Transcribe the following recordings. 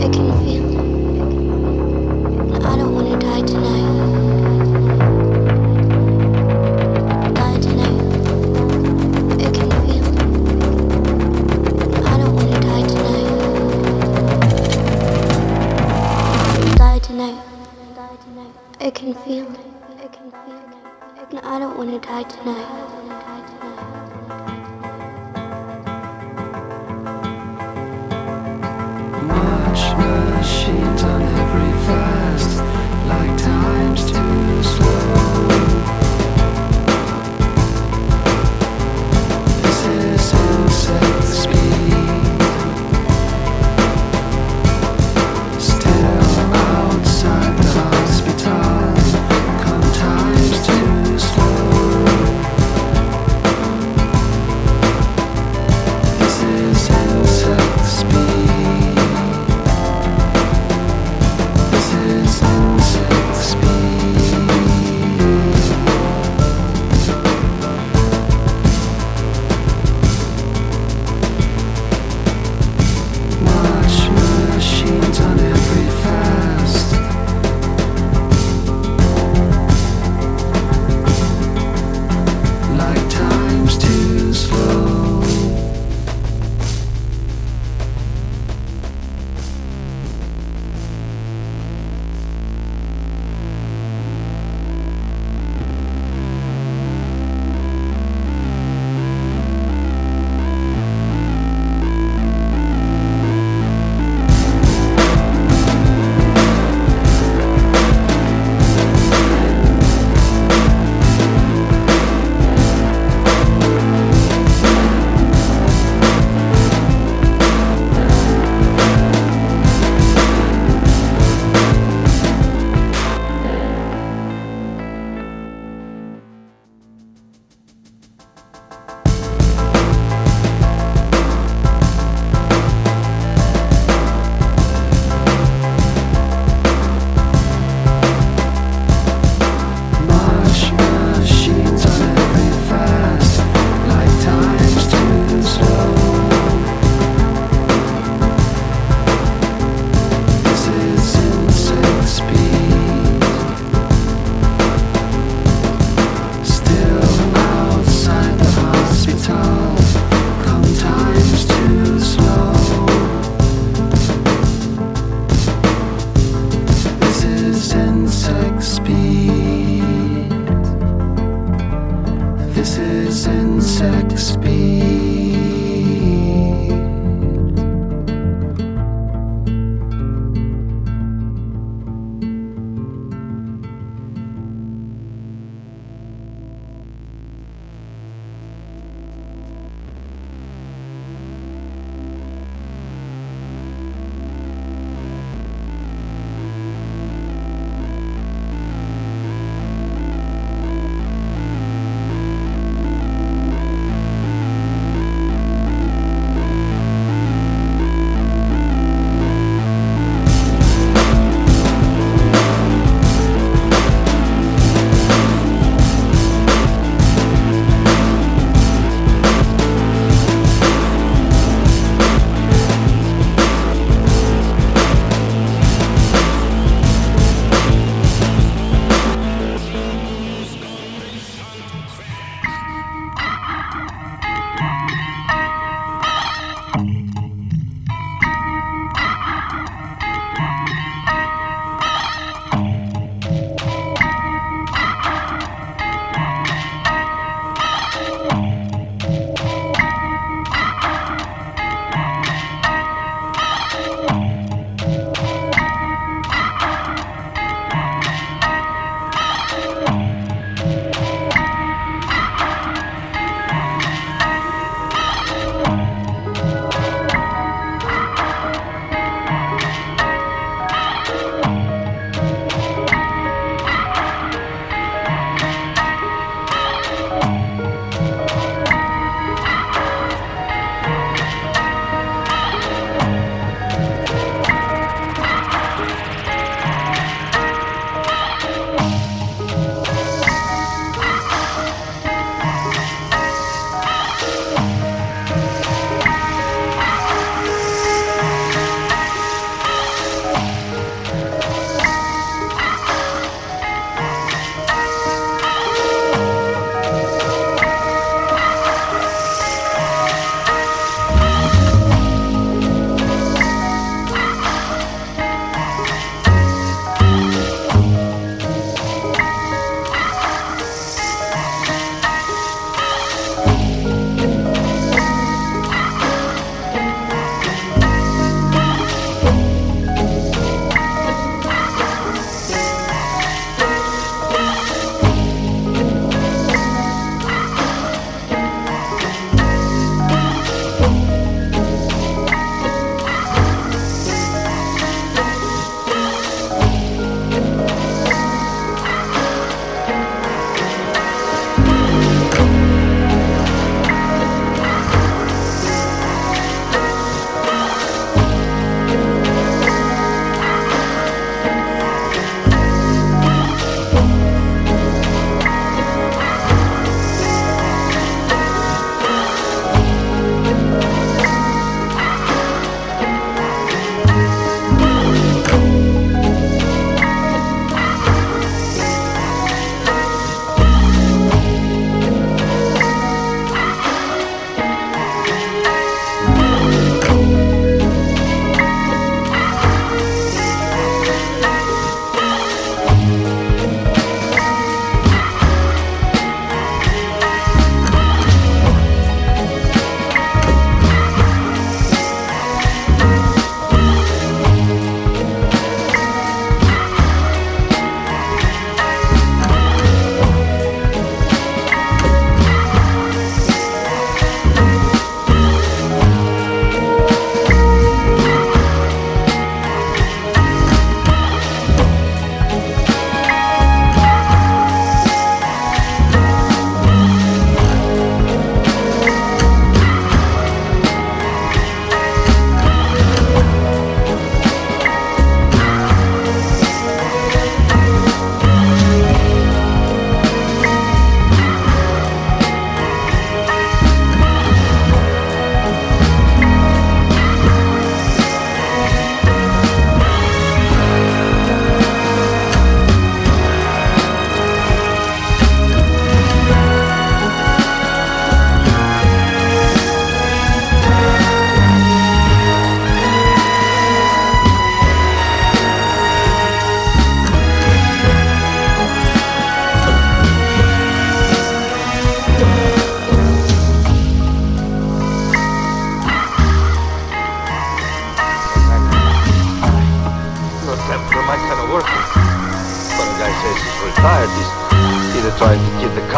I can feel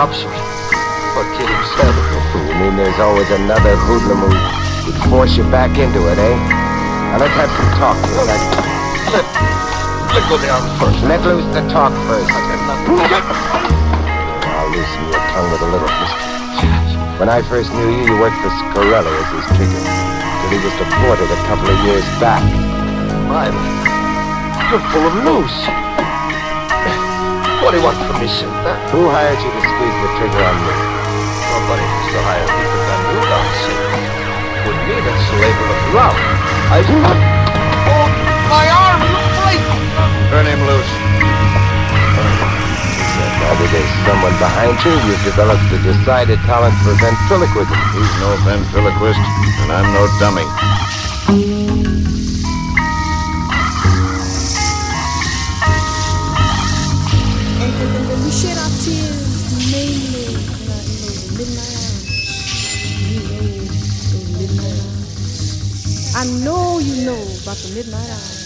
to kid the cops or, kid himself. You mean there's always another hoodlum who would force you back into it, eh? Now let's have some talk here. Let, let, let go arm first. Let loose the talk first. I'll loosen your tongue with a little history. When I first knew you, you worked for Scarelli as his trigger. Till he was deported a couple of years back. My, you're full of news. What do you want from me, Who hired you to squeeze the trigger on me? Nobody has to hire people than you, Darcy. With me, that's the labor of love. I do not... Oh, my arm, you break! Turn him loose. Now that there's someone behind you, you've developed a decided talent for ventriloquism. He's no ventriloquist, and I'm no dummy. I know you know about the midnight hours.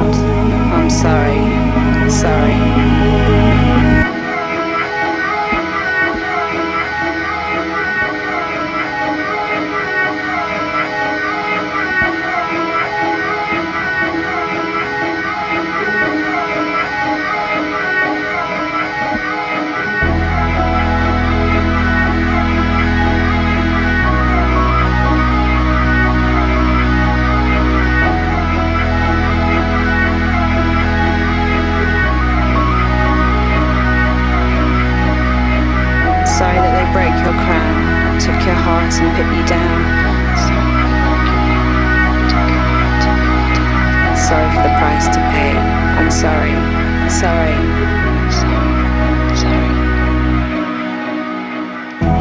out.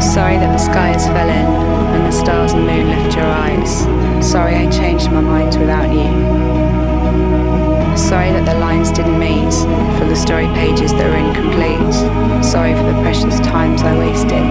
Sorry that the skies fell in and the stars and moon left your eyes. Sorry I changed my mind without you. Sorry that the lines didn't meet for the story pages that are incomplete. Sorry for the precious times I wasted.